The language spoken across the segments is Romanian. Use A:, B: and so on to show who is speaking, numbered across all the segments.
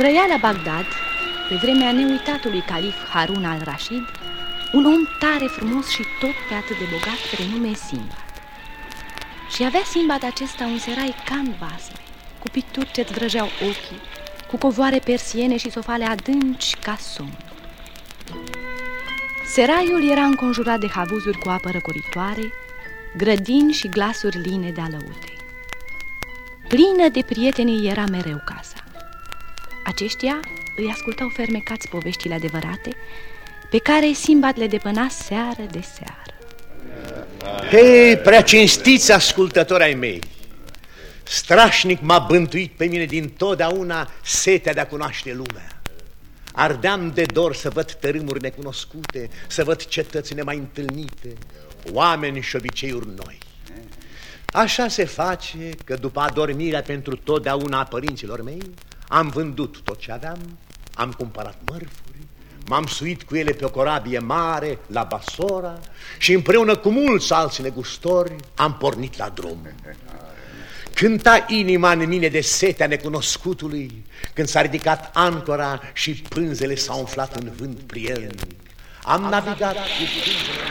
A: Trăia la Bagdad, pe vremea neuitatului calif Harun al-Rashid, un om tare frumos și tot pe atât de bogat, renume Simbad. Și avea Simbad acesta un serai ca în basme, cu pituri ce-ți vrăjeau ochii, cu covoare persiene și sofale adânci ca somn. Seraiul era înconjurat de havuzuri cu apă răcoritoare, grădini și glasuri line de alăute. Plină de prieteni era mereu casa. Aceștia îi ascultau fermecați poveștile adevărate, pe care Simbad le depăna seară de seară.
B: Hei, prea cinstiți ascultători ai mei! Strașnic m-a bântuit pe mine din totdeauna setea de a cunoaște lumea. Ardeam de dor să văd tărâmuri necunoscute, să văd cetăți nemai întâlnite, oameni și obiceiuri noi. Așa se face că după adormirea pentru totdeauna a părinților mei, am vândut tot ce aveam, am cumpărat mărfuri, m-am suit cu ele pe o corabie mare la Basora și împreună cu mulți alți negustori am pornit la drum. Cânta inima în mine de setea necunoscutului când s-a ridicat ancora și pânzele s-au umflat în vânt prielnic. Am navigat cu pânzele...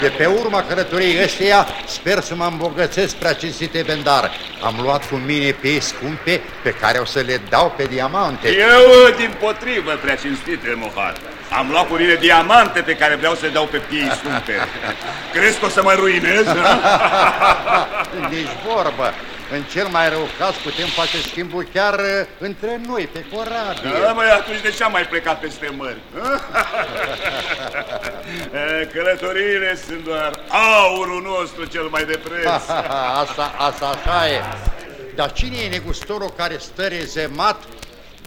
C: De pe urma călătoriei ăsteia sper să mă îmbogățesc prea cinstite vendar. Am luat cu mine pe scumpe pe care o să le dau pe diamante.
D: Eu, din potrivă, prea cinstite, Mohar. Am luat cu mine diamante pe care vreau să le dau pe piei scumpe. Crezi că o să mă ruinez?
C: Nici vorbă. În cel mai rău caz putem face schimbul chiar uh, între noi, pe corabie.
D: Da, măi, atunci de ce am mai plecat peste mări? Eh, Călătoriile sunt doar aurul nostru cel mai de preț.
C: asta, asta așa e. Dar cine e negustorul care stă rezemat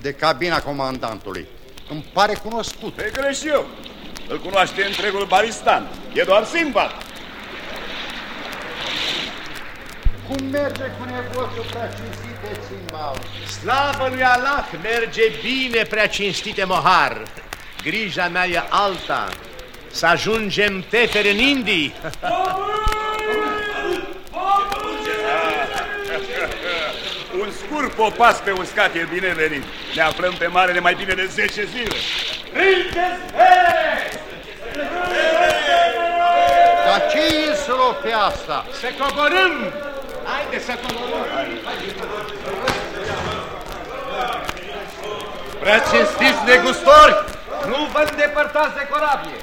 C: de cabina comandantului? Îmi pare cunoscut.
D: Pe greș eu. Îl cunoaște întregul Baristan. E doar Simbad.
C: Cum merge cu negoțul prea cinstite, Simbad?
B: Slavă lui Allah, merge bine, prea cinstite Mohar. Grija mea e alta, să ajungem teferi în Indii.
D: Un scurt popas pe uscat e binevenit. Ne aflăm pe mare de mai bine de 10 zile. Prindeți
C: Dar ce insulă pe asta?
B: Să coborâm! Haide să coborâm!
E: Prea cinstiți negustori, nu vă îndepărtați de corabie.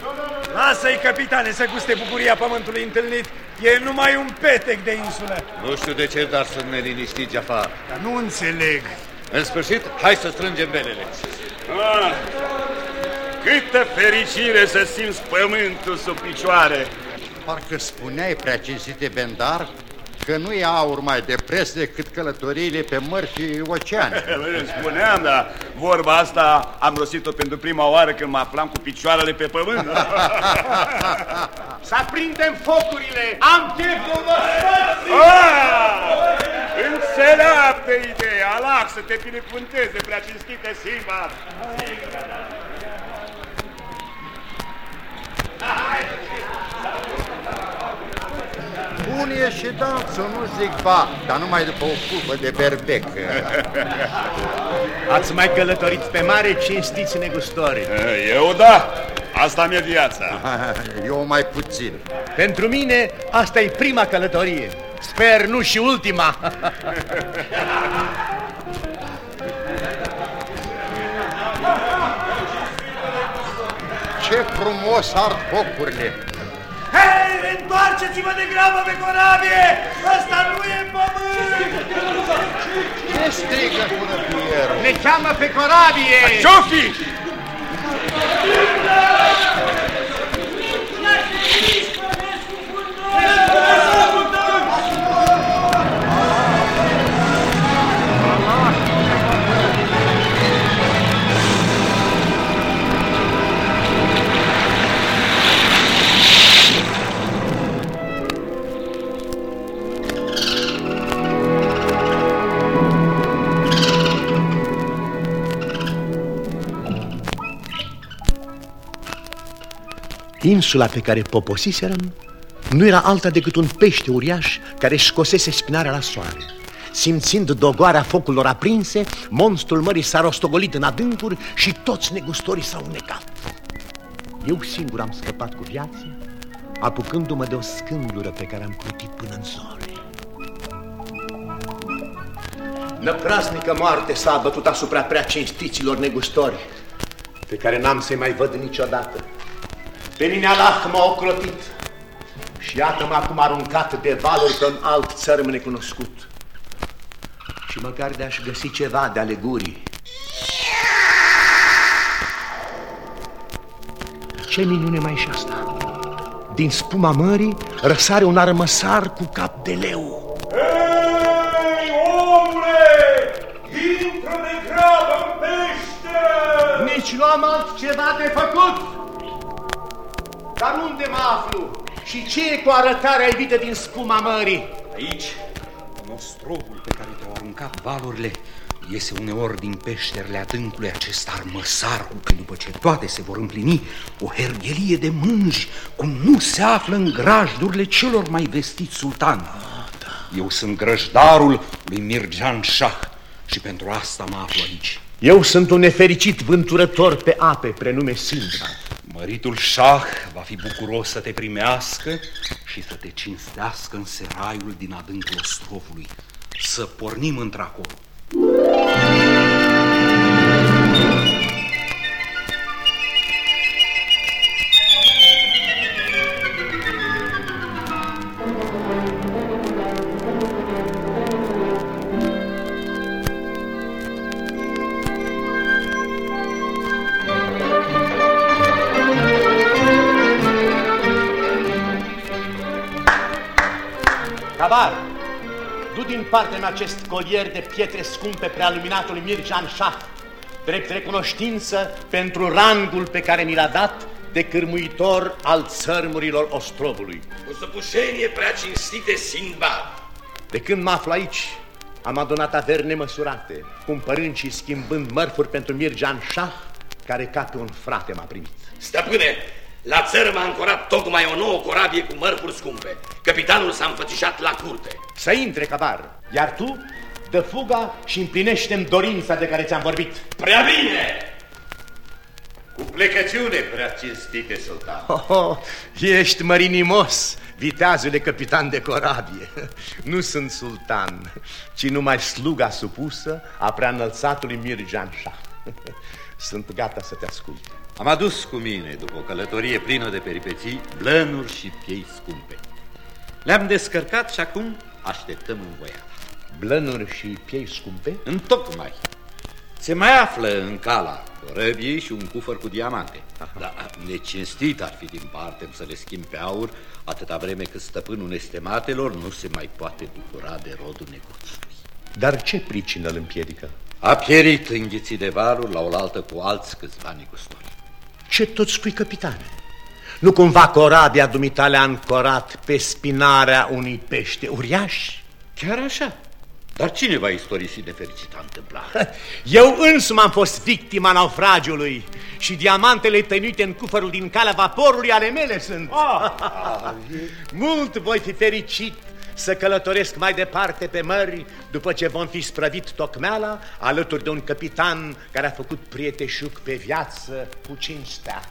F: Lasă-i, capitane, să guste bucuria pământului întâlnit. E numai un petec de insulă.
E: Nu știu de ce, dar sunt neliniștit, Jafar.
F: Dar nu înțeleg.
E: În sfârșit, hai să strângem belele.
D: Ah, câtă fericire să simți pământul sub picioare.
C: Parcă spuneai, prea cinstite Bendar, că nu e aur mai de preț decât călătoriile pe mări și oceane.
D: Îți Spuneam, dar vorba asta am rostit-o pentru prima oară când mă aflam cu picioarele pe pământ.
B: Să aprindem focurile! Am cheful
D: Ah! Înțeleaptă idee! Allah să te binecuvânteze, prea cinstite Simba!
C: Bun e și dansul, nu zic ba, dar numai după o cupă de berbec.
B: Ați mai călătorit pe mare, cinstiți negustori.
D: Eu da, asta mi-e viața.
C: Eu mai puțin.
B: Pentru mine, asta e prima călătorie. Sper nu și ultima.
C: Ce frumos ard focurile!
F: Hei, întoarceți-vă de grabă pe corabie! Ăsta nu e pământ!
C: Ce strigă curăpierul?
B: Ne cheamă pe corabie!
D: Ce-o fi?
B: Insula pe care poposiserăm nu era alta decât un pește uriaș care își scosese spinarea la soare. Simțind dogoarea focurilor aprinse, monstrul mării s-a rostogolit în adâncuri și toți negustorii s-au necat. Eu singur am scăpat cu viață, apucându-mă de o scândură pe care am plutit până în zore. Năprasnică moarte s-a abătut asupra prea cinstiților negustori, pe care n-am să-i mai văd niciodată. Pe mine Allah m-a ocrotit și iată-mă acum aruncat de valuri pe un alt țărm necunoscut. Și măcar de-aș găsi ceva de alegurii. Ce minune mai și asta? Din spuma mării răsare un armăsar cu cap de leu.
F: Hei, omule! Intră de grabă în peșteră!
B: Nici nu am altceva de făcut. Dar unde mă aflu? Și ce e cu arătarea evită din spuma mării?
G: Aici, nostrovul pe care te-au aruncat valurile iese uneori din peșterile adâncului acest armăsar cu după ce toate se vor împlini, o herghelie de mânji, cum nu se află în grajdurile celor mai vestiți sultani. Ah, da. Eu sunt grăjdarul lui Mirjan Shah și pentru asta mă aflu aici.
B: Eu sunt un nefericit vânturător pe ape, prenume Sindbad.
G: Măritul șah va fi bucuros să te primească și să te cinstească în seraiul din adâncul ostrovului. Să pornim într-acolo.
B: Du din partea mea acest colier de pietre scumpe prealuminatului Mirjan Shah, drept recunoștință pentru rangul pe care mi l-a dat de cârmuitor al țărmurilor ostrovului.
H: Cu săpușenie prea cinstite Sinbad.
B: De când mă aflu aici, am adunat averi nemăsurate, cumpărând și schimbând mărfuri pentru Mirjan Shah, care ca pe un frate m-a primit.
H: Stăpâne, la țărm a ancorat tocmai o nouă corabie cu mărfuri scumpe. Capitanul s-a înfățișat la curte.
B: Să intre, cabar, iar tu dă fuga și împlinește-mi dorința de care ți-am vorbit.
H: Prea bine!
D: Cu plecăciune, prea cinstite, sultan.
B: Oh, oh, ești mărinimos, viteazule capitan de corabie. Nu sunt sultan, ci numai sluga supusă a prea înălțatului Mirjan Shah. Sunt gata să te ascult.
C: Am adus cu mine, după o călătorie plină de peripeții, blănuri și piei scumpe. Le-am descărcat și acum așteptăm învoiala.
B: Blănuri și piei scumpe?
C: Întocmai. Se mai află în cala corăbiei și un cufăr cu diamante. Dar necinstit ar fi din parte să le schimb pe aur atâta vreme cât stăpânul nestematelor nu se mai poate bucura de rodul negoțului.
B: Dar ce pricină îl împiedică?
C: A pierit înghițit de valuri la oaltă cu alți câțiva negustori.
B: Ce tot spui, capitane? Nu cumva corabia dumitale a ancorat pe spinarea unui pește uriaș?
C: Chiar așa. Dar cine va istorisi de fericita întâmplare?
B: Eu însumi am fost victima naufragiului și diamantele tăinuite în cufărul din calea vaporului ale mele sunt.
F: Ah,
B: Mult voi fi fericit să călătoresc mai departe pe mări după ce vom fi sprăvit tocmeala alături de un capitan care a făcut prieteșuc pe viață cu cinstea.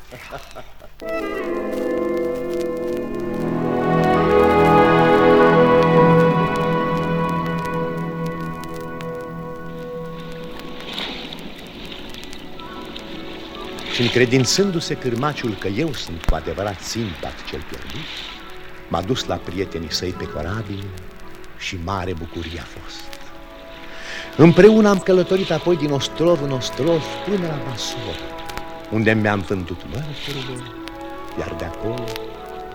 B: Și încredințându-se cârmaciul că eu sunt cu adevărat Sinbad cel pierdut, m-a dus la prietenii săi pe corabie și mare bucurie a fost. Împreună am călătorit apoi din ostrov în ostrov până la Basor, unde mi-am vândut mărfurile, iar de acolo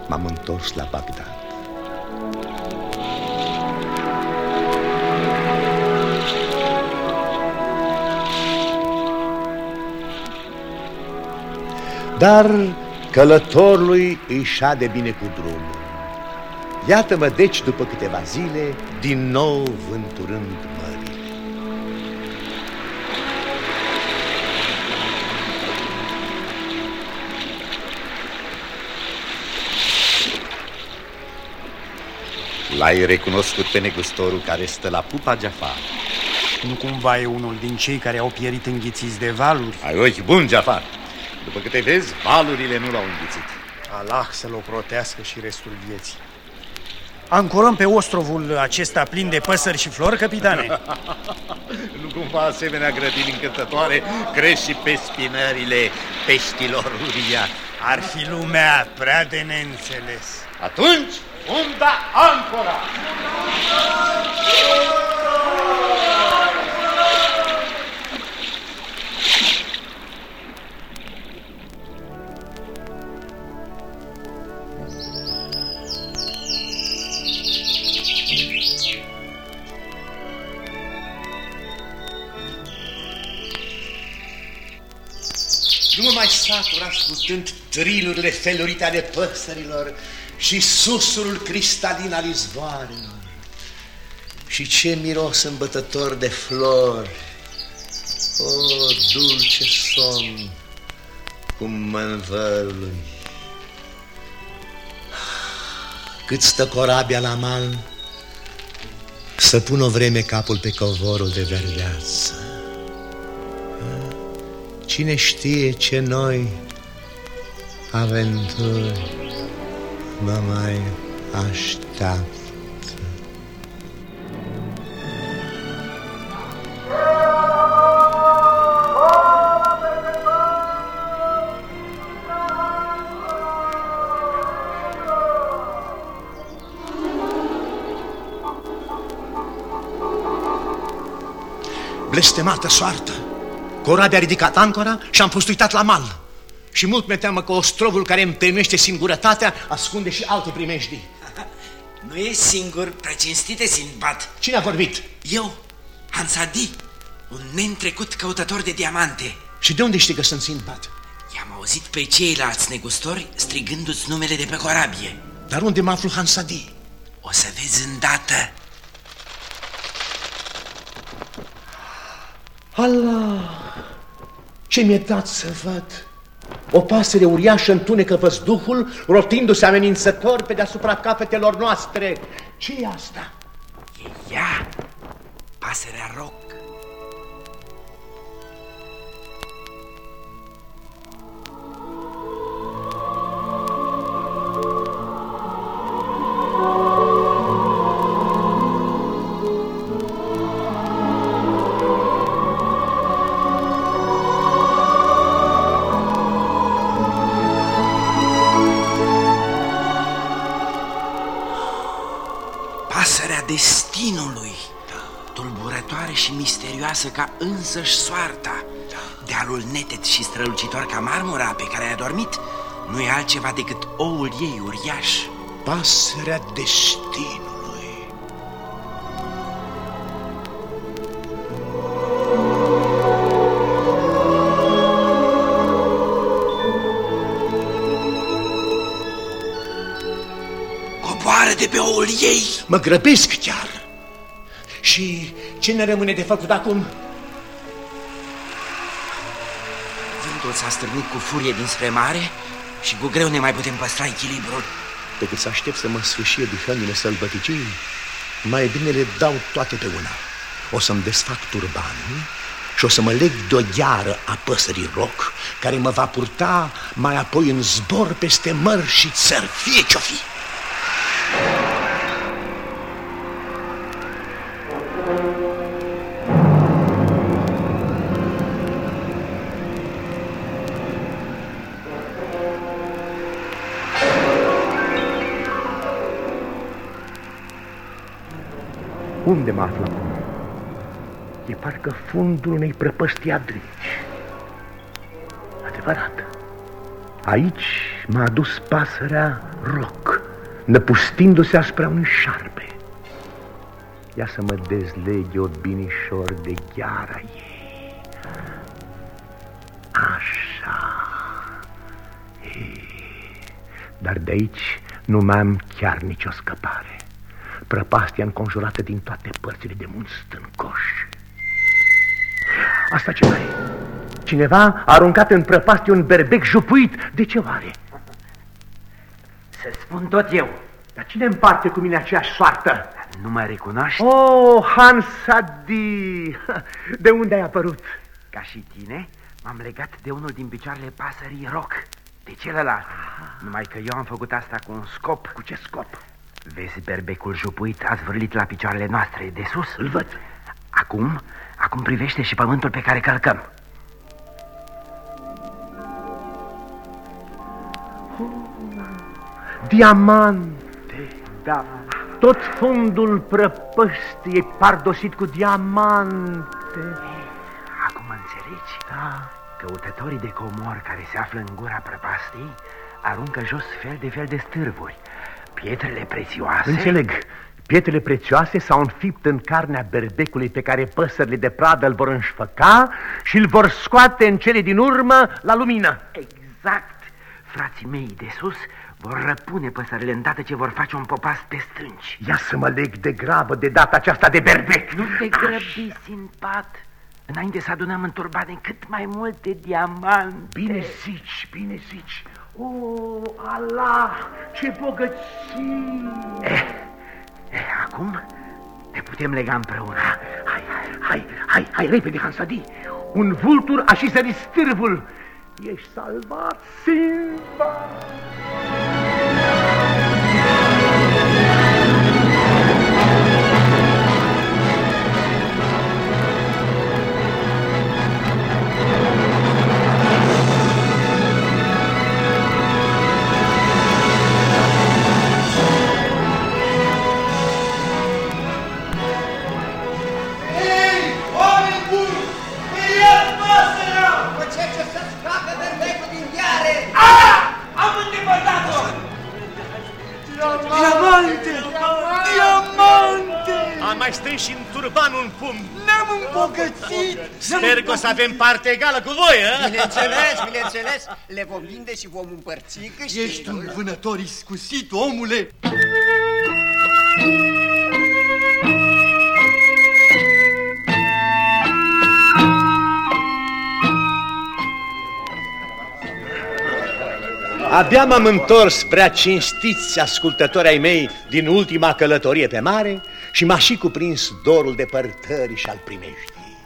B: m-am întors la Bagdad. Dar călătorului îi șade bine cu drumul. Iată-mă deci după câteva zile, din nou vânturând mările.
C: L-ai recunoscut pe negustorul care stă la pupa Jafar.
I: Nu cumva e unul din cei care au pierit înghițiți de valuri?
C: Ai ochi bun, Jafar. După câte vezi, valurile nu l-au înghițit.
I: Allah să-l ocrotească și restul vieții. Ancorăm pe ostrovul acesta plin de păsări și flori, capitane?
C: nu cumva asemenea grădini încântătoare crește și pe spinările peștilor uriași.
I: Ar fi lumea prea de neînțeles.
C: Atunci, unda ancora!
B: Nu mă mai satur ascultând trilurile felurite ale păsărilor și susurul cristalin al izvoarelor. Și ce miros îmbătător de flori! O, dulce somn, cum mă învălui! Cât stă corabia la mal, să pun o vreme capul pe covorul de verdeață. Cine știe ce noi aventuri mă mai așteaptă. Blestemată soartă! Corabia a ridicat ancora și am fost uitat la mal. Și mult mi teamă că ostrovul care îmi primește singurătatea ascunde și alte primejdii.
J: Nu e singur, precinstite Sinbad.
B: Cine a vorbit?
J: Eu, Hansadi, un neîntrecut căutător de diamante.
B: Și de unde știi că sunt Sinbad?
J: I-am auzit pe ceilalți negustori strigându-ți numele de pe corabie.
B: Dar unde mă aflu Hansadi?
J: O să vezi îndată.
B: Allah! Ce mi-e dat să văd! O pasăre uriașă întunecă văzduhul, rotindu-se amenințător pe deasupra capetelor noastre. ce e asta?
J: E ea, pasărea roc. Însăși soarta. Da. Dealul neted și strălucitor ca marmura pe care a dormit nu e altceva decât oul ei uriaș.
B: Pasărea destinului.
J: Coboară de pe oul ei!
B: Mă grăbesc chiar. Și ce ne rămâne de făcut acum?
J: S-a stârnit cu furie dinspre mare și cu greu ne mai putem păstra echilibrul.
B: Decât să aștept să mă sfârșie dihănile sălbăticii, mai bine le dau toate pe una. O să-mi desfac turbanul și o să mă leg de o gheară a păsării roc, care mă va purta mai apoi în zbor peste mări și țări, fie ce-o fi. Unde mă aflu acum? E parcă fundul unei prăpăstii adânci. Adevărat. Aici m-a adus pasărea roc, năpustindu-se asupra unui șarpe. Ia să mă dezleg eu binișor de gheara ei. Așa. Ei. Dar de aici nu mai am chiar nicio scăpare prăpastia înconjurată din toate părțile de munți stâncoși. Asta ce mai Cineva a aruncat în prăpastie un berbec jupuit. De ce oare?
J: Să spun tot eu.
B: Dar cine împarte cu mine aceeași soartă?
J: Nu mă recunoști?
B: Oh, Hans Sadi! De unde ai apărut?
J: Ca și tine, m-am legat de unul din picioarele pasării Roc, de celălalt. Numai că eu am făcut asta cu un scop.
B: Cu ce scop?
J: Vezi berbecul jupuit a zvârlit la picioarele noastre de sus?
B: Îl văd.
J: Acum, acum privește și pământul pe care călcăm.
B: Diamante, da. Tot fundul prăpăstii e pardosit cu diamante.
J: Acum înțelegi?
B: Da.
J: Căutătorii de comor care se află în gura prăpastei aruncă jos fel de fel de stârvuri. Pietrele prețioase...
B: Înțeleg. Pietrele prețioase s-au înfipt în carnea berbecului pe care păsările de pradă îl vor înșfăca și îl vor scoate în cele din urmă la lumină.
J: Exact. Frații mei de sus vor răpune păsările îndată ce vor face un popas pe stânci.
B: Ia să mă leg de grabă de data aceasta de berbec.
J: Nu te grăbi, Sinbad. Înainte să adunăm în turbane cât mai multe diamante.
B: Bine zici, bine zici. O, oh, Allah, ce bogăție!
J: Eh, eh, acum ne putem lega împreună.
B: Hai, hai, hai, hai, repede, Hansadi. Un vultur a și sărit stârvul. Ești salvat, Simba!
F: Diamante! Diamante!
B: Am mai strâns și în turban un pum.
F: Ne-am îmbogățit!
B: Sper că o să avem parte egală cu voi, a?
K: Bineînțeles, bineînțeles, le vom vinde și vom împărți câștigul.
F: Ești un vânător iscusit, omule!
B: Abia m-am întors prea cinstiți ascultători ai mei din ultima călătorie pe mare și m-a și cuprins dorul depărtării și al primeștii.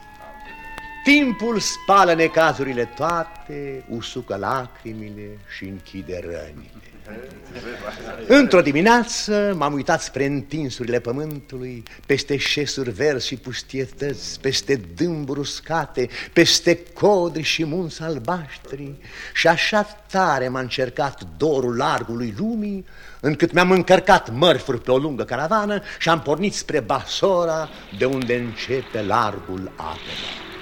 B: Timpul spală necazurile toate, usucă lacrimile și închide rănile. Într-o dimineață m-am uitat spre întinsurile pământului, peste șesuri verzi și pustietăți, peste dâmburi uscate, peste codri și munți albaștri și așa tare m-a încercat dorul largului lumii, încât mi-am încărcat mărfuri pe o lungă caravană și am pornit spre Basora, de unde începe largul apelor.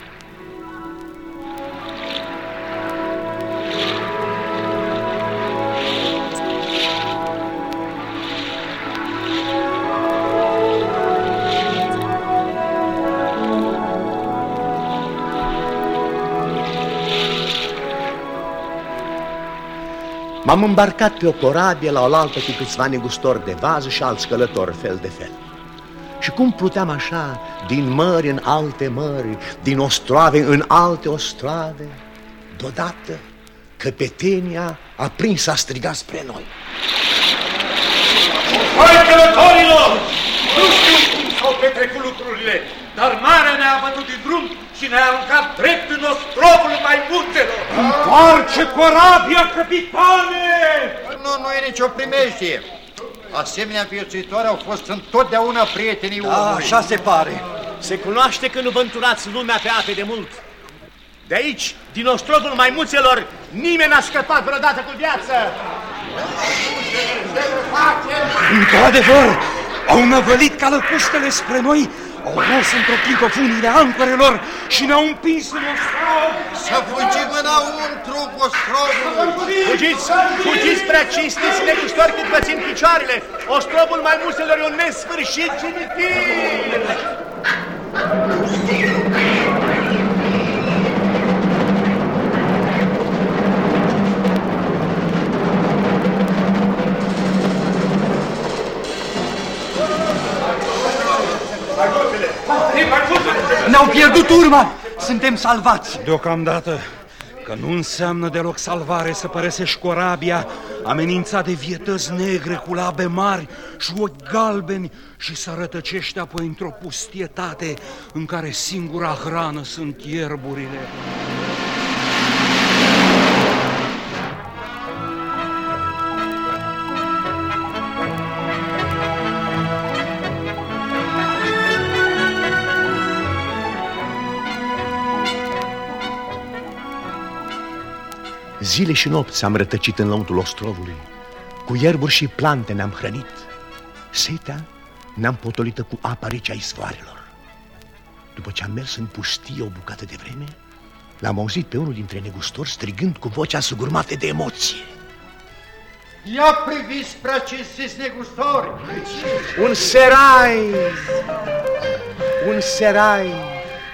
B: M-am îmbarcat pe o corabie la oaltă cu câțiva negustori de vază și alți călători fel de fel. Și cum pluteam așa, din mări în alte mări, din ostroave în alte ostroave, deodată căpetenia a prins a striga spre noi.
E: Hai, călătorilor! Nu știu cum s-au petrecut lucrurile, dar marea ne-a bătut din drum și ne-a aruncat drept în ostrovul maimuțelor.
F: Întoarce corabia, capitane!
L: Nu, nu e nicio primejdie. Asemenea viețuitori au fost întotdeauna prietenii
F: da,
L: omului.
F: așa se pare.
B: Se cunoaște că nu vă înturați lumea pe ape de mult. De aici, din ostrovul maimuțelor, nimeni n-a scăpat vreodată cu viață.
F: Într-adevăr, au năvălit calăpustele spre noi, au mers într-o clipă funile ancorelor și ne-au împins în ostrov.
L: Să fugim înăuntru ostrovului!
B: Fugiți, fugiți prea cinstiți negustori cât vă țin picioarele. Ostrovul maimuțelor e un nesfârșit cimitir.
F: Ne-au pierdut urma! Suntem salvați!
G: Deocamdată că nu înseamnă deloc salvare să părăsești școrabia amenințat de vietăți negre cu labe mari și ochi galbeni și să rătăcești apoi într-o pustietate în care singura hrană sunt ierburile.
B: Zile și nopți am rătăcit în lăuntul ostrovului. Cu ierburi și plante ne-am hrănit. Setea ne-am potolită cu apa rece a izvoarelor. După ce am mers în pustie o bucată de vreme, l-am auzit pe unul dintre negustori strigând cu vocea sugurmată de emoție.
L: Ia priviți spre acest negustori!
B: Un serai! Un serai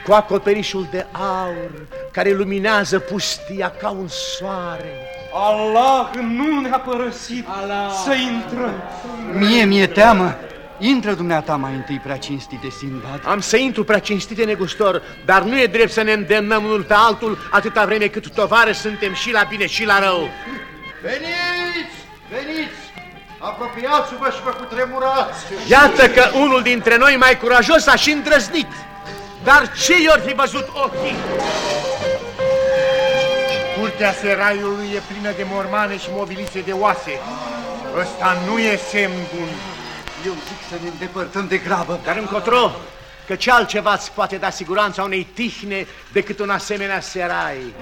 B: cu acoperișul de aur care luminează pustia ca un soare.
G: Allah nu ne-a părăsit Allah. să intrăm.
M: Mie mi-e teamă. Intră dumneata mai întâi, prea cinstite Sindbad.
B: Am să intru, prea cinstite negustor, dar nu e drept să ne îndemnăm unul pe altul atâta vreme cât tovară suntem și la bine și la rău.
L: Veniți, veniți! Apropiați-vă și vă cutremurați!
B: Iată că unul dintre noi mai curajos a și îndrăznit. Dar ce i-or fi văzut ochii?
L: Curtea seraiului e plină de mormane și mobilițe de oase. Ăsta nu e semn bun.
M: Eu zic să ne îndepărtăm de grabă.
B: Dar încotro, că ce altceva îți poate da siguranța unei tihne decât un asemenea serai.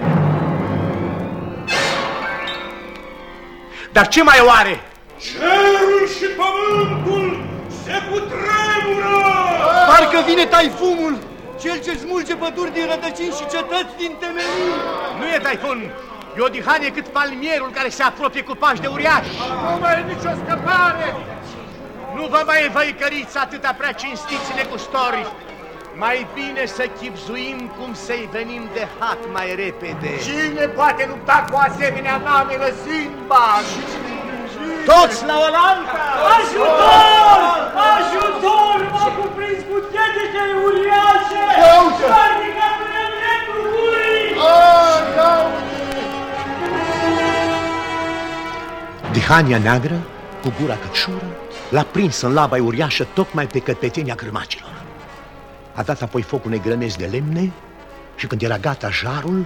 B: Dar ce mai oare?
E: Cerul și pământul se cutremură!
M: Parcă vine taifumul! Cel ce smulge păduri din rădăcini și cetăți din temelii.
B: Nu e taifun, e o dihanie cât palmierul care se apropie cu pași de uriaș.
L: Nu mai e nicio scăpare!
B: Nu vă mai văicăriți atâta prea cinstiți negustori. Mai bine să chipzuim cum să-i venim de hat mai repede.
L: Cine poate lupta cu asemenea namelă Simba?
B: Toți la oaltă!
E: Ajutor! Ajutor! M-a cuprins cu chetete uriașe! Sparnică până dreptul gurii!
B: Dihania neagră, cu gura căciură, l-a prins în laba uriașă tocmai pe căpetenia grămacilor. A dat apoi focul negrănesc de lemne și când era gata jarul,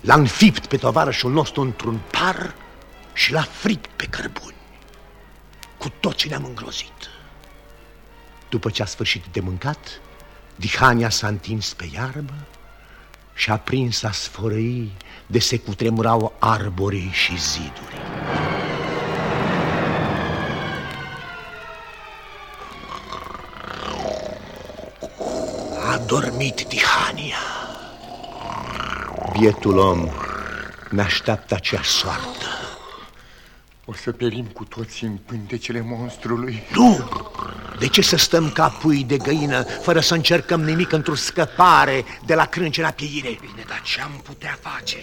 B: l-a înfipt pe tovarășul nostru într-un par și l-a fript pe cărbuni. Cu tot ce ne-am îngrozit. După ce a sfârșit de mâncat, Dihania s-a întins pe iarbă și a prins a sfărăi de se cutremurau arborii și zidurii. A dormit Tihania. Bietul om ne așteaptă acea soartă.
L: O să perim cu toții în pântecele monstrului.
B: Nu! De ce să stăm ca pui de găină, fără să încercăm nimic într-o scăpare de la crâncena pieire?
J: Bine, dar ce am putea face?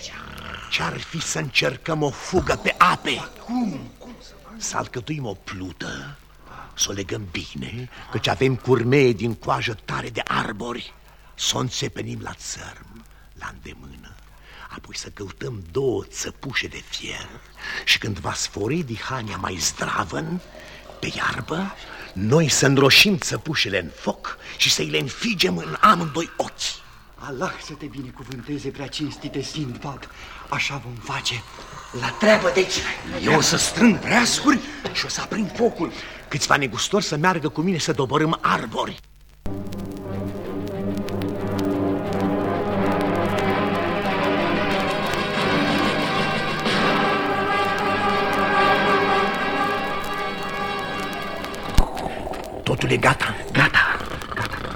B: Ce-ar fi să încercăm o fugă pe ape?
J: Cum?
B: Să alcătuim o plută, să o legăm bine, căci avem curmee din coajă tare de arbori, să o înțepenim la țărm, la îndemână, apoi să căutăm două țăpușe de fier și când va sfori dihania mai zdravăn, pe iarbă, noi să înroșim țăpușele în foc și să-i le înfigem în amândoi ochi.
M: Allah să te binecuvânteze, prea cinstite Sindbad. Așa vom face.
J: La treabă, deci.
B: Eu o să strâng preascuri și o să aprind focul. Câțiva negustori să meargă cu mine să doborâm arbori. Totul e gata.
J: Gata.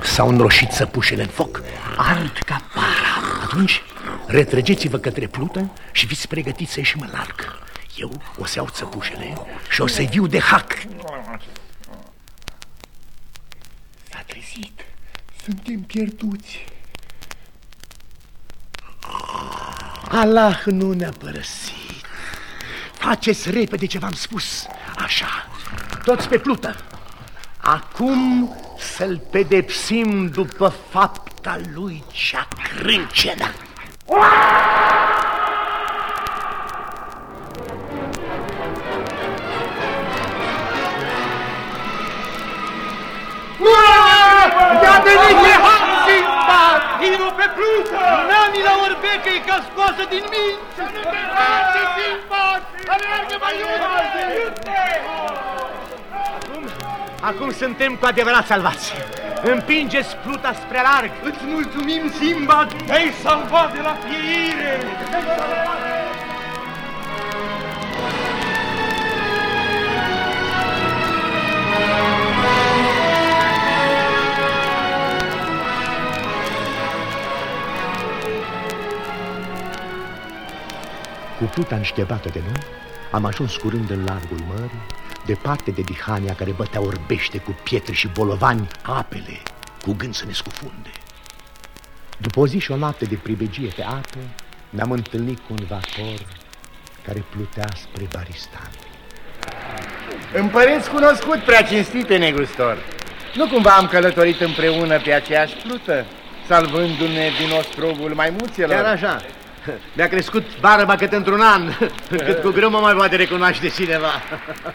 B: S-au înroșit săpușele în foc.
J: Ard ca para.
B: Atunci, retrăgeți-vă către plută și fiți pregătiți să ieșim în larg. Eu o să iau țăpușele și o să viu de hac.
L: S-a trezit. Suntem pierduți.
B: Allah nu ne-a părăsit. Faceți repede ce v-am spus. Așa, toți pe plută. Acum să-l pedepsim după fapta lui cea crâncenă.
M: Tiro pe plută! Mâna-mi la orbecă, e ca scoasă din minți! Să ne pe race, Silva! Aleargă mai iute!
B: Iute! Acum suntem cu adevărat salvați. Împingeți pluta spre larg.
M: Îți mulțumim, Simbad! Te-ai salvat de la pieire!
B: Cu pluta înștebată de noi, am ajuns curând în largul mării, departe de Dihania care bătea orbește cu pietre și bolovani apele, cu gând să ne scufunde. După o zi și o noapte de pribegie pe apă, ne-am întâlnit cu un vapor care plutea spre Baristan.
L: Împăreți cunoscut, prea cinstite, negustor. Nu cumva am călătorit împreună pe aceeași plută, salvându-ne din ostrovul maimuțelor?
B: Chiar așa. Mi-a crescut barba cât într-un an, cât cu greu mă mai poate recunoaște cineva.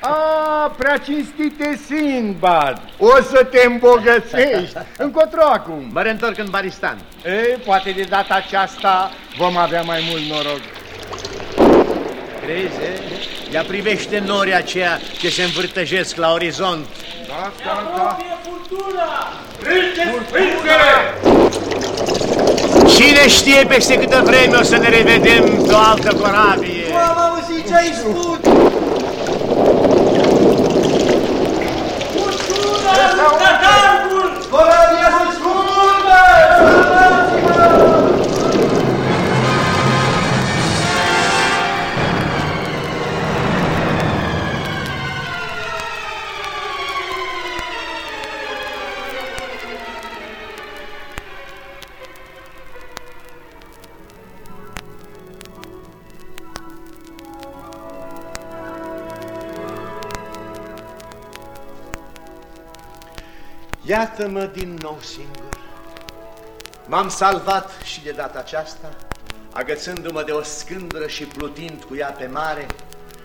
L: A, prea cinstite Sinbad, o să te îmbogățești. Încotro acum.
B: Mă reîntorc în Baristan.
L: Ei, poate de data aceasta vom avea mai mult noroc.
B: Crezi, e? Ia privește norii aceia ce se învârtăjesc la orizont.
L: Da, da, da.
M: furtuna!
B: Cine știe peste câtă vreme o să ne revedem pe o altă corabie?
M: Nu am auzit ce ai spus!
B: Iată-mă din nou singur. M-am salvat și de data aceasta, agățându-mă de o scândură și plutind cu ea pe mare,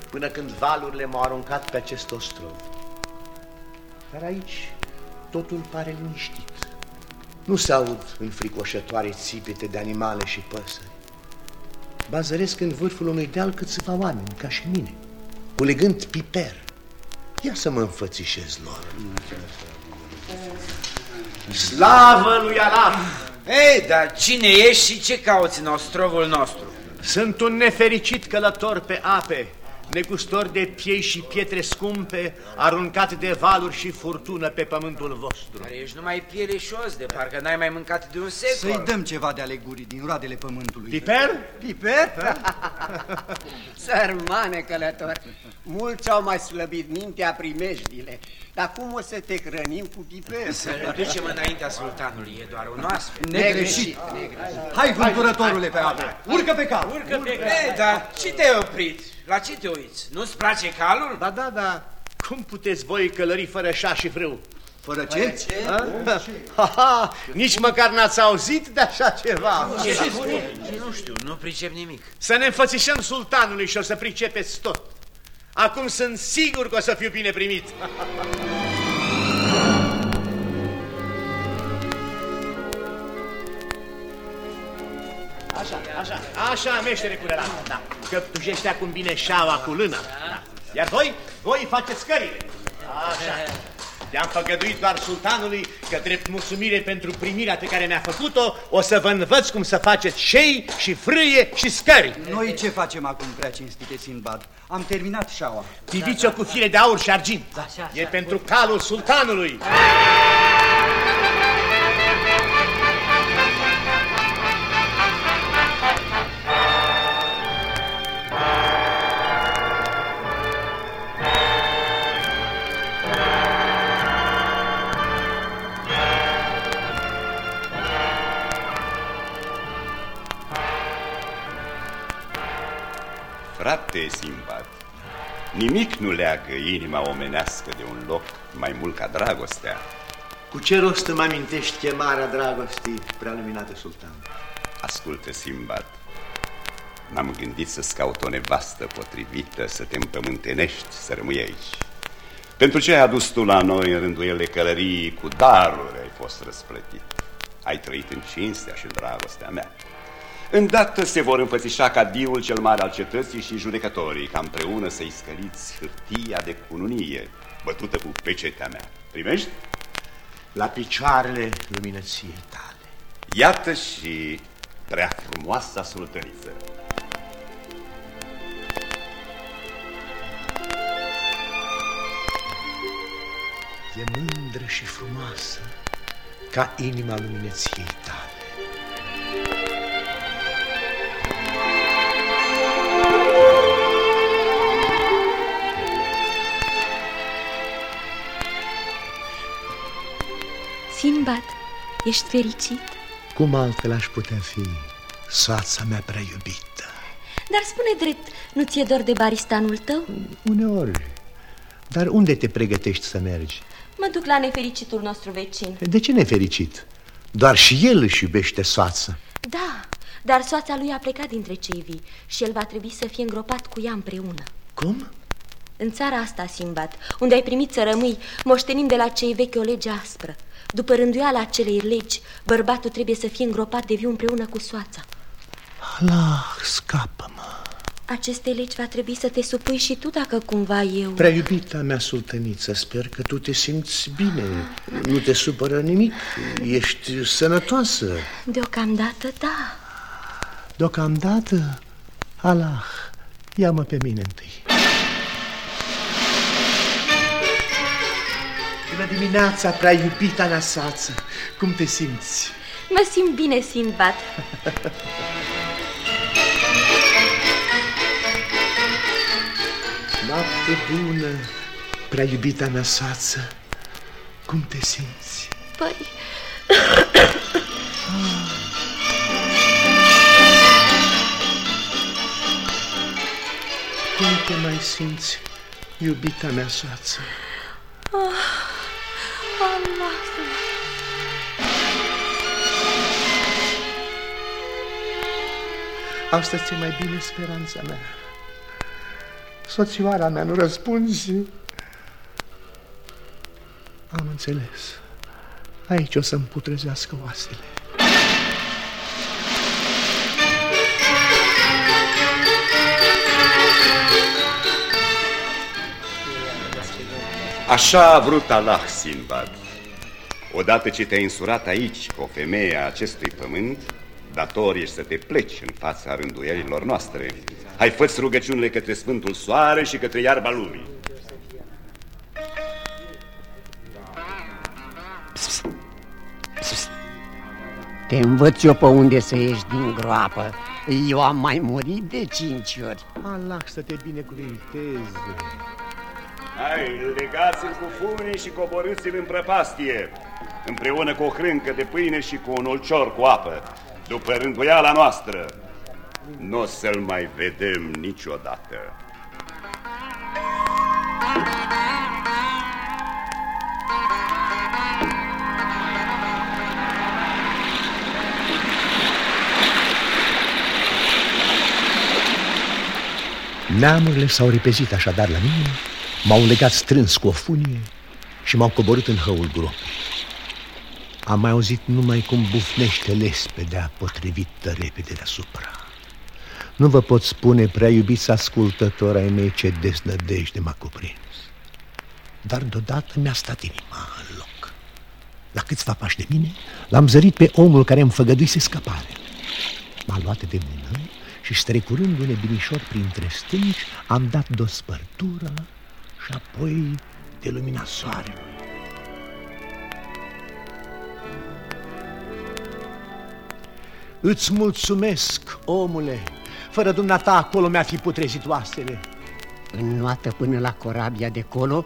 B: până când valurile m-au aruncat pe acest ostrov. Dar aici totul pare liniștit. Nu se aud înfricoșătoare țipete de animale și păsări. Bazăresc în vârful unui deal câțiva oameni, ca și mine, culegând piper. Ia să mă înfățișez lor. Slavă lui Allah!
J: Ei, dar cine ești și ce cauți în ostrovul nostru?
B: Sunt un nefericit călător pe ape, negustor de piei și pietre scumpe, aruncat de valuri și furtună pe pământul vostru.
J: Dar ești numai pieleșos, de parcă n-ai mai mâncat de un secol.
N: Să-i dăm ceva de alegurii din roadele pământului.
B: Piper?
N: Piper?
K: Sărmane călător, mulți au mai slăbit mintea primejdile, dar cum o să te hrănim cu piper?
J: Să-l ducem înaintea sultanului, e doar un oaspete.
N: Negreșit. Hai, vânturătorule pe apă, urcă pe cal.
J: Urcă pe cal. Ei, dar ce te-ai oprit? La ce te uiți? Nu-ți place calul?
B: Ba da, da, cum puteți voi călări fără șa și frâu?
N: Fără ce?
B: Ha? Ha, ha, nici măcar n-ați auzit de așa ceva.
J: Ce spune? Nu știu, nu pricep nimic.
B: Să ne înfățișăm sultanului și o să pricepeți tot. Acum sunt sigur că o să fiu bine primit. Așa, așa, așa, meștere cu relat. Da. Căptușește acum bine șaua cu lână. Da. Iar voi, voi faceți cările. Așa. I-am făgăduit doar sultanului că drept mulțumire pentru primirea pe care mi-a făcut-o, o să vă învăț cum să faceți șei și frâie și scări.
N: Noi ce facem acum, prea cinstite Sinbad? Am terminat șaua.
B: Pidiți-o cu fire de aur și argint. E pentru calul sultanului.
D: Frate Simbad, nimic nu leagă inima omenească de un loc mai mult ca dragostea.
B: Cu ce rost îmi amintești chemarea dragostii, prealuminate sultan?
D: Ascultă, Simbad, n-am gândit să-ți caut o nevastă potrivită, să te împământenești, să rămâi aici. Pentru ce ai adus tu la noi în rânduiele călării cu daruri ai fost răsplătit? Ai trăit în cinstea și dragostea mea. Îndată se vor înfățișa ca diul cel mare al cetății și judecătorii, ca împreună să-i scăliți hârtia de cununie, bătută cu pecetea mea. Primești?
B: La picioarele luminăției tale.
D: Iată și prea frumoasa sultăniță.
B: E mândră și frumoasă ca inima luminăției tale.
O: Sinbad, ești fericit?
B: Cum altfel aș putea fi, soața mea prea iubită?
O: Dar spune drept, nu ți-e dor de baristanul tău?
B: Uneori. Dar unde te pregătești să mergi?
O: Mă duc la nefericitul nostru vecin
B: De ce nefericit? Doar și el își iubește soața.
O: Da, dar soața lui a plecat dintre cei vii Și el va trebui să fie îngropat cu ea împreună
B: Cum?
O: În țara asta, Simbat, unde ai primit să rămâi Moștenim de la cei vechi o lege aspră După rânduiala acelei legi Bărbatul trebuie să fie îngropat de viu împreună cu soața.
B: Allah, scapă-mă.
O: Aceste legi va trebui să te supui și tu dacă cumva eu
B: Prea iubita mea sultăniță, sper că tu te simți bine. Nu te supără nimic, ești sănătoasă.
O: Deocamdată, da.
B: Deocamdată, Allah, ia-mă pe mine întâi Bună dimineața, prea iubita mea sață Cum te simți?
O: Mă simt bine, Sinbad
B: Noapte bună, prea iubita mea sață Cum te simți?
O: Păi...
B: Cum te mai simți, iubita mea soață?
O: Oh, Allah
B: Astăzi ți mai bine speranța mea. Soțioara mea nu răspunzi. Am înțeles. Aici o să-mi putrezească oasele.
D: Așa a vrut Allah, Sinbad. Odată ce te-ai însurat aici cu o femeie a acestui pământ, dator ești să te pleci în fața rânduielilor noastre. Hai, fă rugăciunile către Sfântul Soare și către iarba lumii.
P: Te învăț eu pe unde să ieși din groapă. Eu am mai murit de cinci ori.
B: Allah să te binecuvinteze.
D: Hai, legați-l cu funii și coborâți-l în prăpastie, împreună cu o hrâncă de pâine și cu un ulcior cu apă, după rânduiala noastră. Nu o să-l mai vedem niciodată.
B: Neamurile s-au repezit așadar la mine, m-au legat strâns cu o funie și m-au coborât în hăul gropii. Am mai auzit numai cum bufnește lespedea potrivită repede deasupra. Nu vă pot spune, prea iubiți ascultători ai mei, ce desnădejde m-a cuprins. Dar deodată mi-a stat inima în loc. La câțiva pași de mine, l-am zărit pe omul care îmi făgăduise scăpare. M-a luat de mână și strecurându-ne binișor printre stânci, am dat de o spărtură și apoi de lumina soarelui. Îți mulțumesc, omule, fără dumneata acolo mi-a fi putrezit oasele.
P: Înnoată până la corabia de colo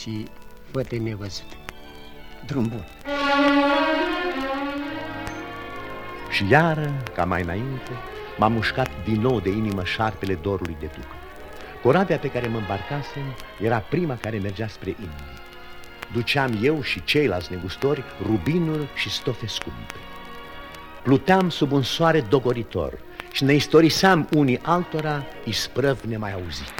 P: și fă-te nevăzut. Drum bun.
B: Și iară, ca mai înainte, m-a mușcat din nou de inimă șarpele dorului de duc. Corabia pe care mă îmbarcasem era prima care mergea spre Indie. Duceam eu și ceilalți negustori rubinuri și stofe scumpe. Pluteam sub un soare dogoritor și ne istoriseam unii altora isprăv nemai auzit.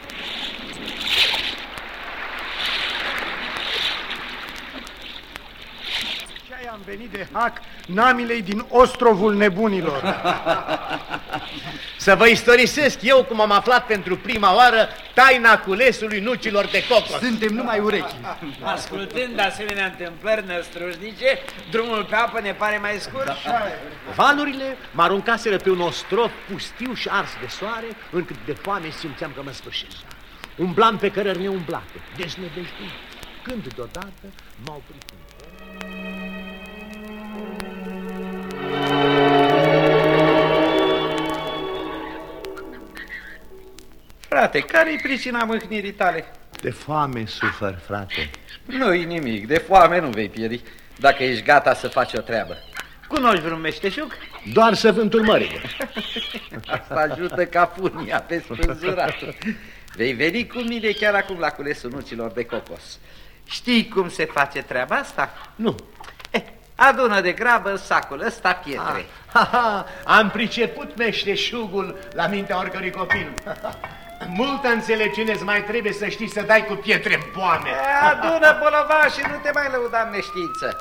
I: Venit de hac namilei din ostrovul nebunilor.
B: Să vă istorisesc eu cum am aflat pentru prima oară taina culesului nucilor de cocos.
N: Suntem numai urechi.
Q: Ascultând asemenea întâmplări năstrușnice, drumul pe apă ne pare mai scurt. Da.
B: Valurile mă aruncaseră pe un ostrov pustiu și ars de soare, încât de foame simțeam că mă sfârșesc. Umblam pe cărări neumblate, deznădăjduit, când deodată m-au oprit.
Q: Frate, care-i pricina mâhnirii tale?
B: De foame sufăr, frate.
Q: Nu-i nimic, de foame nu vei pieri, dacă ești gata să faci o treabă. Cunoști vreun meșteșug?
B: Doar să vântul mării.
Q: Asta ajută ca funia pe spânzurat. Vei veni cu mine chiar acum la culesul nucilor de cocos. Știi cum se face treaba asta?
B: Nu.
Q: Eh, adună de grabă în sacul ăsta pietre.
B: Ah, ha, ha, am priceput meșteșugul la mintea oricărui copil. Multă înțelepciune mai trebuie să știi să dai cu pietre în poame.
Q: E, adună bolova și nu te mai lăuda în meștiință.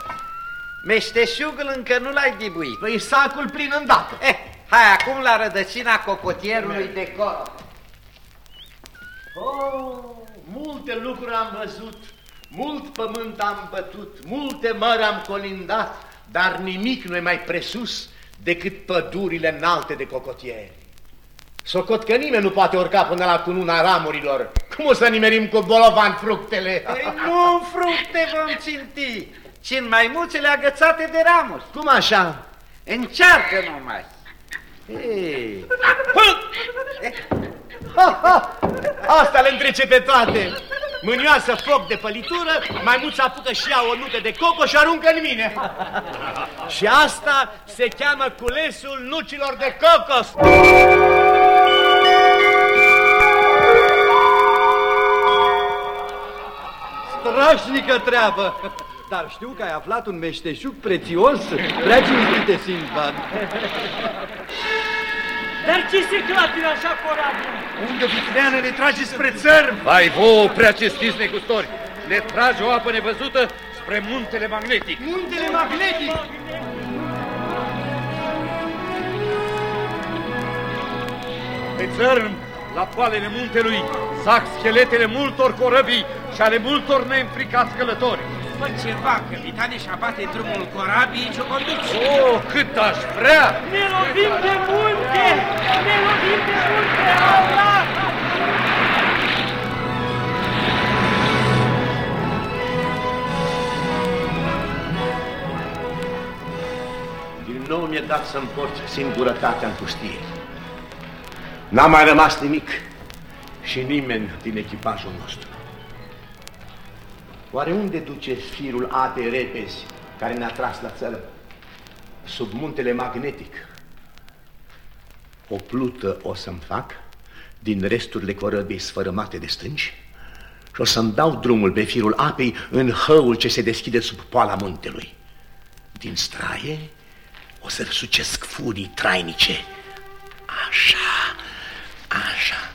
Q: Meșteșugul încă nu l-ai dibuit.
B: Păi sacul plin îndată.
Q: Eh, hai acum la rădăcina cocotierului de cor.
B: Oh, multe lucruri am văzut, mult pământ am bătut, multe mări am colindat, dar nimic nu e mai presus decât pădurile înalte de cocotieri. Socot că nimeni nu poate urca până la cununa ramurilor. Cum o să nimerim cu bolovan fructele?
Q: Păi nu în fructe vom ținti, ci în maimuțele agățate de ramuri.
B: Cum așa?
Q: Încearcă numai.
B: Ei. Ha, ha! Asta le întrece pe toate. Mânioasă foc de pălitură, maimuța apucă și ea o nucă de coco și aruncă în mine. și asta se cheamă culesul nucilor de cocos.
N: Strașnică treabă! Dar știu că ai aflat un meșteșug prețios, prea cinstite, Sinbad.
M: Dar ce se clatină așa corabul?
I: Unde vitreană ne trage spre țărm?
E: Vai vouă, prea cinstiți negustori! Ne trage o apă nevăzută spre muntele magnetic.
I: Muntele magnetic!
E: Pe țărm, la poalele muntelui, zac scheletele multor corăbii și ale multor neînfricați călători.
Q: Fă ceva, capitane, și abate drumul corabii și o conduci.
E: Oh, cât aș vrea!
M: Ne lovim de munte! Ne lovim de munte! Allah!
B: Din nou mi-e dat să-mi porți singurătatea în pustie. N-a mai rămas nimic și nimeni din echipajul nostru. Oare unde duce firul apei repezi care ne-a tras la țără? Sub muntele magnetic. O plută o să-mi fac din resturile corăbiei sfărâmate de stânci și o să-mi dau drumul pe firul apei în hăul ce se deschide sub poala muntelui. Din straie o să sucesc furii trainice. Așa, așa.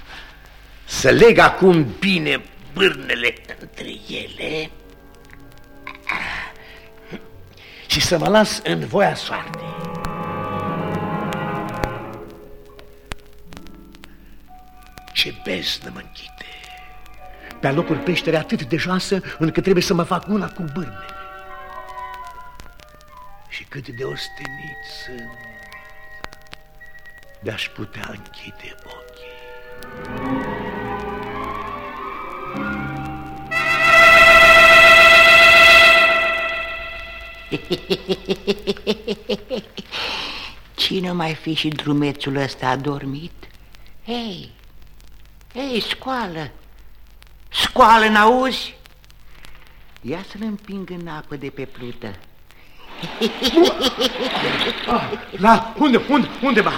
B: Să leg acum bine bârnele între ele și să mă las în voia soartei. Ce beznă mă închide! Pe alocuri peștere atât de joasă încât trebuie să mă fac una cu bârnele. Și cât de ostenit sunt de-aș putea închide ochii.
R: Cine mai fi și drumețul ăsta adormit? Hei, hei, scoală! Scoală, n-auzi? Ia să-l împing în apă de pe plută.
B: Ah, la, unde, unde, unde mă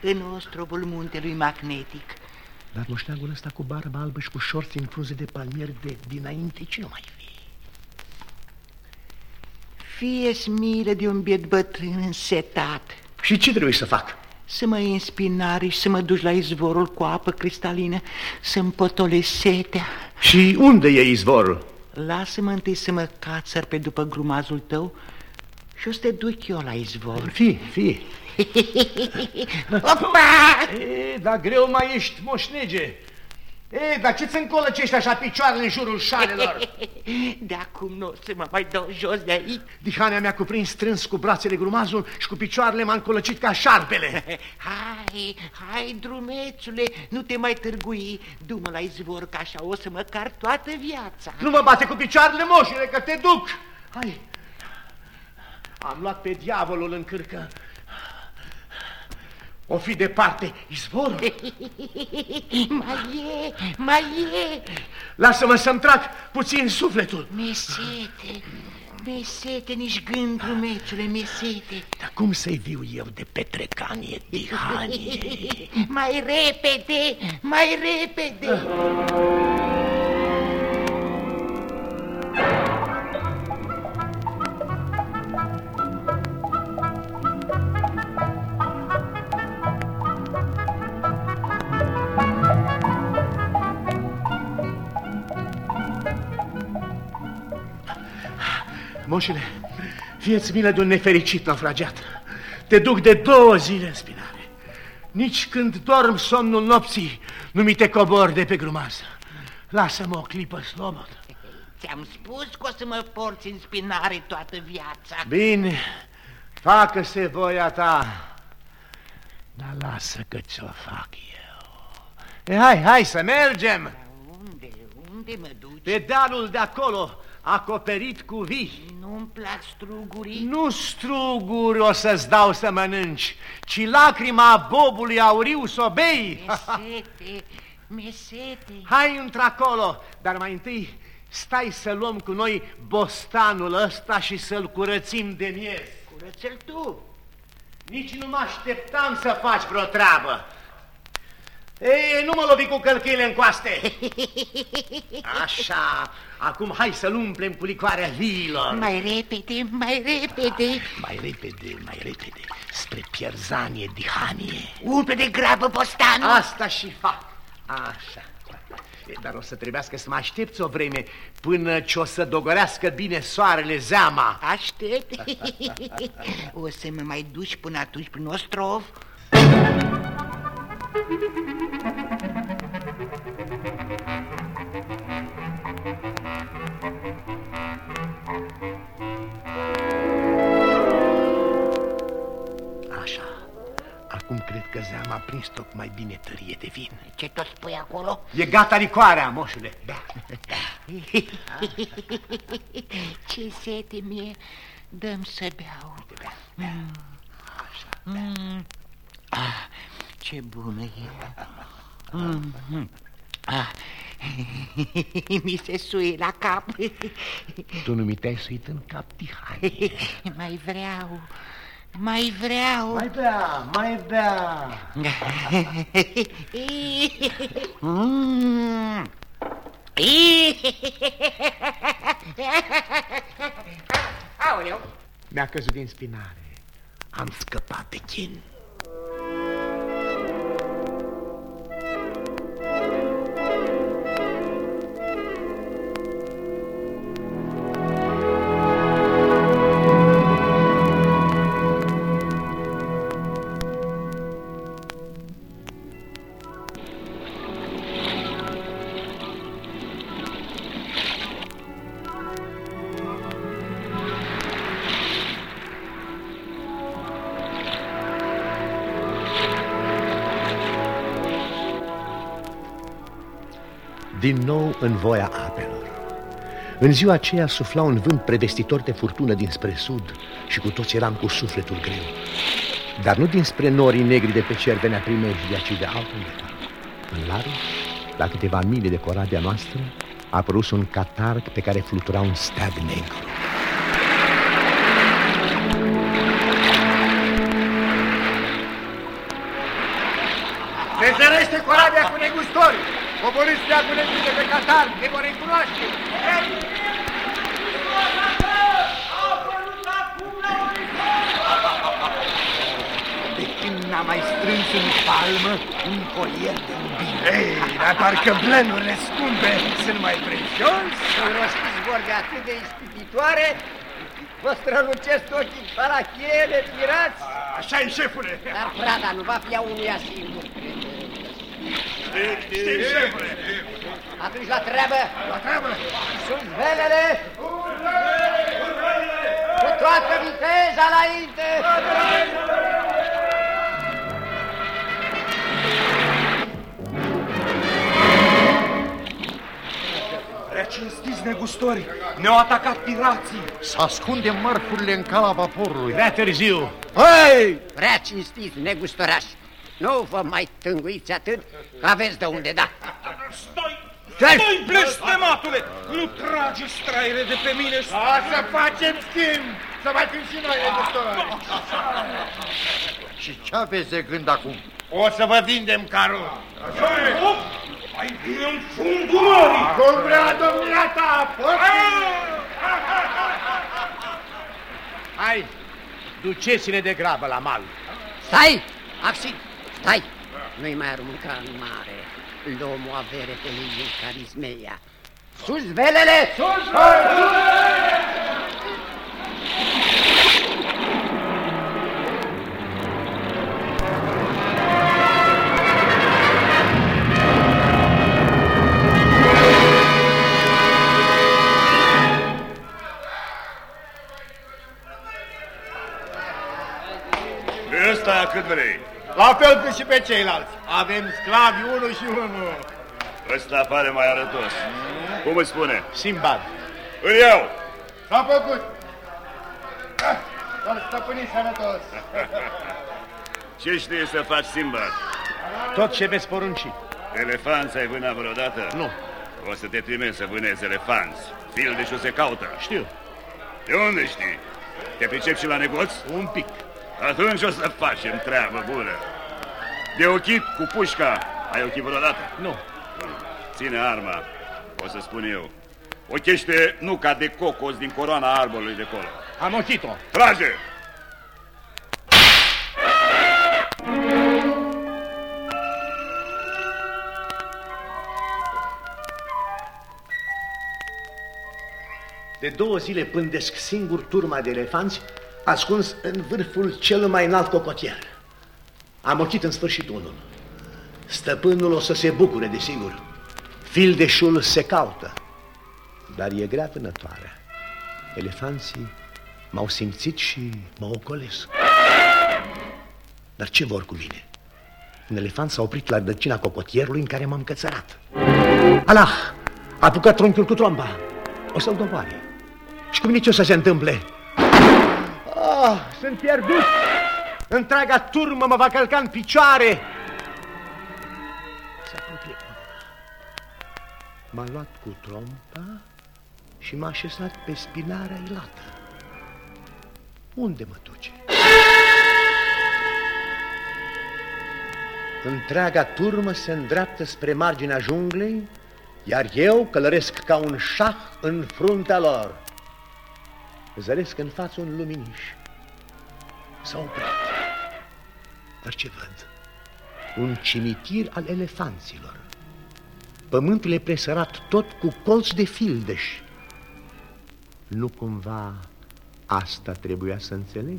R: În ostrovul muntelui magnetic.
B: Dar moșteagul ăsta cu barbă albă și cu șorți în frunze de palmier de dinainte, ce nu mai fi?
R: Fie-ți milă de un biet bătrân însetat.
B: Și ce trebuie să fac?
R: Să mă iei în spinare și să mă duci la izvorul cu apă cristalină, să-mi potolesc setea.
B: Și unde e izvorul?
R: lasă-mă întâi să mă cațăr pe după grumazul tău și o să te duc eu la izvor.
B: Fie, fie.
R: Opa!
B: E, dar greu mai ești, moșnege. E, dar ce-ți încolăcești așa picioarele în jurul șalelor?
R: De acum nu o să mă mai dau jos de aici.
B: Dihania mi-a cuprins strâns cu brațele grumazul și cu picioarele m-a încolăcit ca șarpele.
R: Hai, hai, drumețule, nu te mai târgui. Du-mă la izvor, că așa o să mă car toată viața.
B: Nu mă bate cu picioarele, moșule, că te duc. Hai. Am luat pe diavolul în cârcă. O fi departe izvorul.
R: mai e, mai e.
B: Lasă-mă să-mi trag puțin sufletul.
R: Mesete, mesete, nici gând, drumețule, mesete.
B: Dar cum să-i viu eu de petrecanie, dihanie?
R: mai repede, mai repede.
B: Moșule, fieți milă de un nefericit naufragiat. Te duc de două zile în spinare. Nici când dorm somnul nopții, nu mi te cobor de pe grumază. Lasă-mă o clipă slobod.
R: Ți-am spus că o să mă porți în spinare toată viața.
B: Bine, facă-se voia ta, dar lasă că ți-o fac eu. E, hai, hai să mergem!
R: Unde, unde mă duci?
B: Pe dealul de acolo, acoperit cu vii.
R: Nu-mi plac strugurii.
B: Nu struguri o să-ți dau să mănânci, ci lacrima bobului auriu să o bei.
R: Mesete, mesete.
B: Hai într-acolo, dar mai întâi stai să luăm cu noi bostanul ăsta și să-l curățim de miez.
R: Curăță-l tu.
B: Nici nu mă așteptam să faci vreo treabă. Ei, nu mă lovi cu călcâile în coaste. Așa, acum hai să-l umplem cu licoarea viilor.
R: Mai repede, mai repede.
B: Mai repede, mai repede, spre pierzanie, dihanie.
R: Umple de grabă bostanul.
B: Asta și fac. Așa. E, Dar o să trebuiască să mă aștepți o vreme până ce o să dogorească bine soarele zeama.
R: Aștept. o să mă mai duci până atunci prin ostrov?
B: Așa. Cred că zeama a prins tocmai bine tărie de vin.
R: Ce tot spui acolo?
B: E gata licoarea, moșule. Da.
R: Ce sete mie, dăm să beau. Mm. Mm. Ah, ce bună e. Mm. mm. Ah. Mi se suie la cap.
B: Tu nu mi te-ai suit în cap, Tihani.
R: Mai vreau, mai vreau.
B: Mai bea, mai bea.
R: Mm. Aoleu!
B: Mi-a căzut din spinare. Am scăpat de chin. Din nou în voia apelor. În ziua aceea sufla un vânt prevestitor de furtună dinspre sud și cu toți eram cu sufletul greu. Dar nu dinspre norii negri de pe cer venea primejdia, ci de altundeva. În larg, la câteva mile de corabia noastră, a apărut un catarg pe care flutura un steag negru.
M: Se zărește corabia cu negustori! Coborâți steagul negru de pe Qatar, ne vor recunoaște!
L: n-a mai strâns în palmă un colier de rubine.
I: Ei, dar parcă blenurile scumpe sunt mai prețios.
K: Rostiți vorbe atât de ispititoare, vă strălucesc ochii farachiele, pirați.
I: Așa-i, șefule.
K: Dar prada nu va fi a unuia singur.
I: Știm, șefule.
K: Atunci la treabă.
I: La treabă.
K: Sunt velele. Cu toată viteza înainte.
F: Prea cinstiți negustori, ne-au atacat pirații.
B: Să ascundem mărfurile în cala vaporului.
I: Prea târziu.
K: Hei! Prea cinstiți, negustorași. Nu vă mai tânguiți atât, că aveți de unde da.
F: Stai!
K: Stai!
F: Stai, blestematule! Nu trage straire de pe mine!
L: O să facem schimb, să mai fim și noi negustori.
B: Și ce aveți de gând acum?
L: O să vă vindem carul.
F: Mai bine în fundul mării!
L: Cum vrea domnia ta,
B: Hai, duceți-ne de grabă la mal.
K: Stai, Axi, stai. Nu-i mai arunca în mare. Luăm o avere pe lui Carismeia. Sus velele! Sus!
D: Pe ăsta cât vrei?
L: La fel cât și pe ceilalți. Avem sclavi unul și unul.
D: Ăsta pare mai arătos. Cum îți spune?
B: Simbad.
D: Îl iau!
L: S-a făcut. Ah, Să-l stăpâni sănătos.
D: Ce știi să faci, Simbad?
B: Tot ce veți porunci.
D: Elefanți ai vânat vreodată?
B: Nu.
D: O să te trimit să vânezi elefanți. Fildeșul se caută.
B: Știu.
D: De unde știi? Te pricepi și la negoț?
B: Un pic.
D: Atunci o să facem treabă bună. De ochit cu pușca, ai ochit vreodată?
B: Nu.
D: Ține arma, o să spun eu. Ochește nuca de cocos din coroana arborului de colo.
B: Am ochit-o.
D: Trage!
B: De două zile pândesc singur turma de elefanți, ascuns în vârful cel mai înalt cocotier. Am ochit în sfârșit unul. Stăpânul o să se bucure, desigur. Fildeșul se caută. Dar e grea vânătoarea. Elefanții m-au simțit și mă ocolesc. Dar ce vor cu mine? Un elefant s-a oprit la dăcina cocotierului în care m-am cățărat. Allah! A apucat trunchiul cu tromba. O să-l doboare. Și cu mine ce o să se întâmple? Ah, sunt pierdut! Întreaga turmă mă va călca în picioare! Se apropie M-a luat cu trompa și m-a așezat pe spinarea ilată. Unde mă duce? Întreaga turmă se îndreaptă spre marginea junglei, iar eu călăresc ca un șah în fruntea lor. Zăresc în față un luminiș. S-a oprit. Dar ce văd? Un cimitir al elefanților. Pământul e presărat tot cu colți de fildeș. Nu cumva asta trebuia să înțeleg?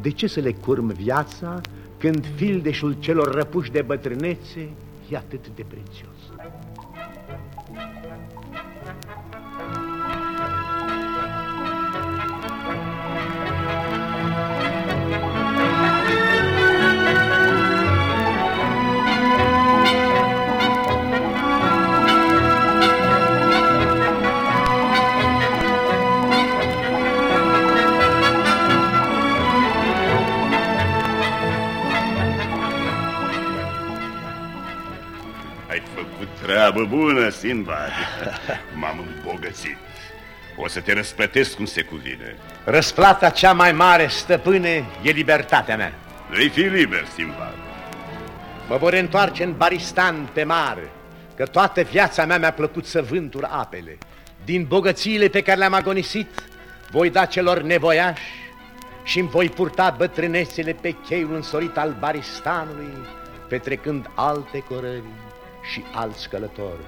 B: De ce să le curm viața când fildeșul celor răpuși de bătrânețe e atât de prețios?
D: Treabă bună, Sinbad. M-am îmbogățit. O să te răsplătesc cum se cuvine.
B: Răsplata cea mai mare, stăpâne, e libertatea mea.
D: Vei fi liber, Sinbad.
B: Mă vor întoarce în Baristan pe mare, că toată viața mea mi-a plăcut să vântur apele. Din bogățiile pe care le-am agonisit, voi da celor nevoiași și îmi voi purta bătrânețele pe cheiul însorit al Baristanului, petrecând alte corări și alți călători.